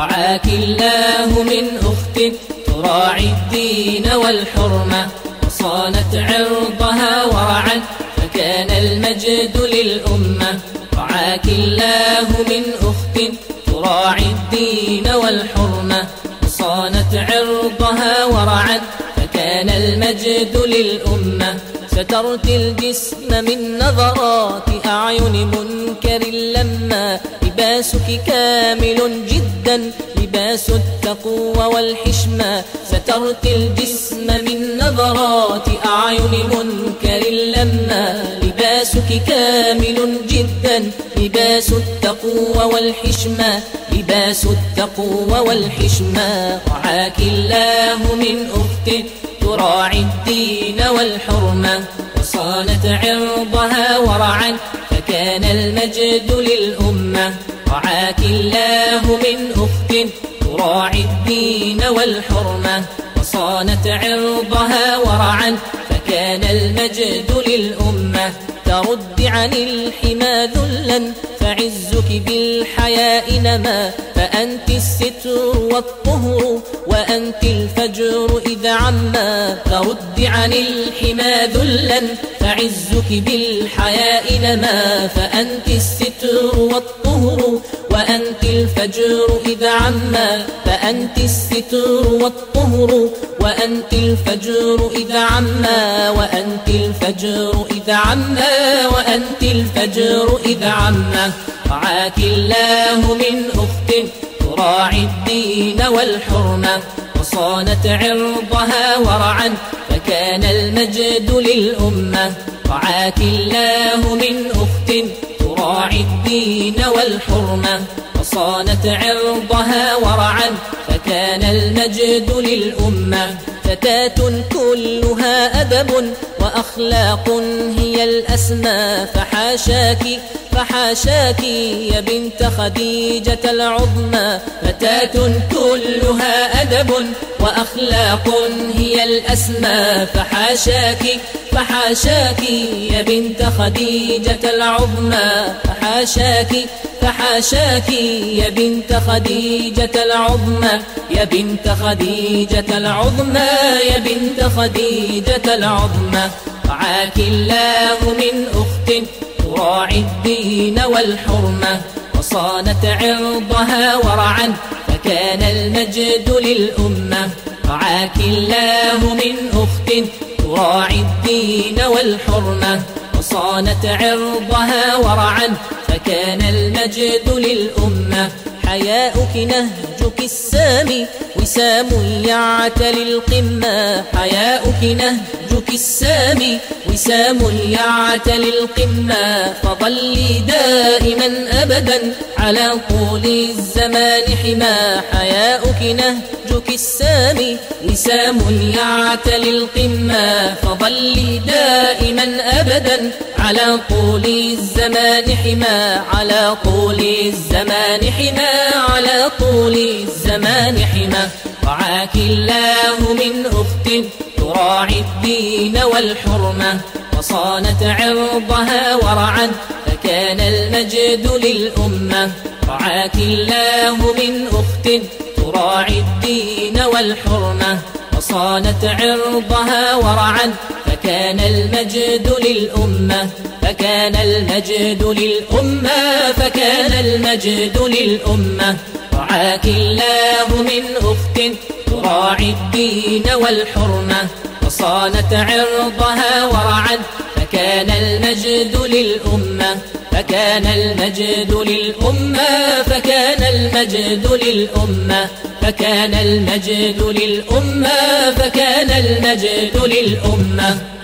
رعاك الله من أخت تراعي الدين والحرمة وصانت عرضها ورعت فكان المجد للأمة. رعاك الله من أخت تراعي الدين والحرمة وصانت عرضها ورعت فكان المجد للأمة. سترت الجسم من نظرات أعين منكر لما لباسك كامل جدا لباس التقوى والحشمة. سترت الجسم من نظرات أعين منكر لما لباسك كامل جدا لباس التقوى والحشمة. لباس التقوى والحشمة. رعاك الله من أخته. تراعي الدين والحرمة وصانت عرضها ورعا فكان المجد للأمة. رعاك الله من أخت تراعي الدين والحرمة وصانت عرضها ورعا فكان المجد للأمة. ترد عن الحمى ذلا فعزك بالحياء نما. فأنت الستر والطهر وأنت الفجر إذا عما ترد عن الحمى ذلا فعزك بالحياء نما فأنت الستر والطهر وأنت الفجر إذا عما فأنت الستر والطهر وأنت الفجر إذا عما وأنت الفجر إذا عما وأنت الفجر إذا عما رعاك الله من أخت تراعي الدين والحرمة وصانت عرضها ورعا فكان المجد للأمة. رعاك الله من أخت تراعي الدين والحرمة وصانت عرضها ورعا فكان المجد للأمة. فتاة كلها أدب وأخلاق هي الأسمى فحاشاك فحاشاك يا بنت خديجة العظمى. فتاة كلها أدب وأخلاق هي الأسمى. فحاشاك فحاشاك يا بنت خديجة العظمى. فحاشاك فحاشاك يا بنت خديجة العظمى. يا بنت خديجة العظمى يا بنت خديجة العظمى. رعاك الله من أخت تراعي الدين والحرمة. وصانت عرضها ورعا فكان المجد للأمة. رعاك الله من أخت تراعي الدين والحرمة. وصانت عرضها ورعا فكان المجد للأمة. حياؤك نهجك السامي وسام يعتلي القمة حياؤك نهجك السامي. وسام يعتلي القمة فظلي دائما أبدا على طول الزمان حما حياؤك نهجك السامي. وسام يعتلي القمة فظلي دائما أبدا على طول الزمان حما على طول الزمان حما على طول الزمان حما رعاك الله من أخت تراعي الدين والحرمة. وصانت عرضها ورعا فكان المجد للأمة. رعاك الله من أخت تراعي الدين والحرمة. وصانت عرضها ورعا فكان المجد للأمة فكان المجد للأمة فكان المجد للأمة. رعاك الله من أخت تراعي الدين والحرمة. وصانت عرضها ورعا فكان المجد للأمة. فكان المجد للأمة فكان المجد للأمة. فكان المجد للأمة فكان المجد للأمة.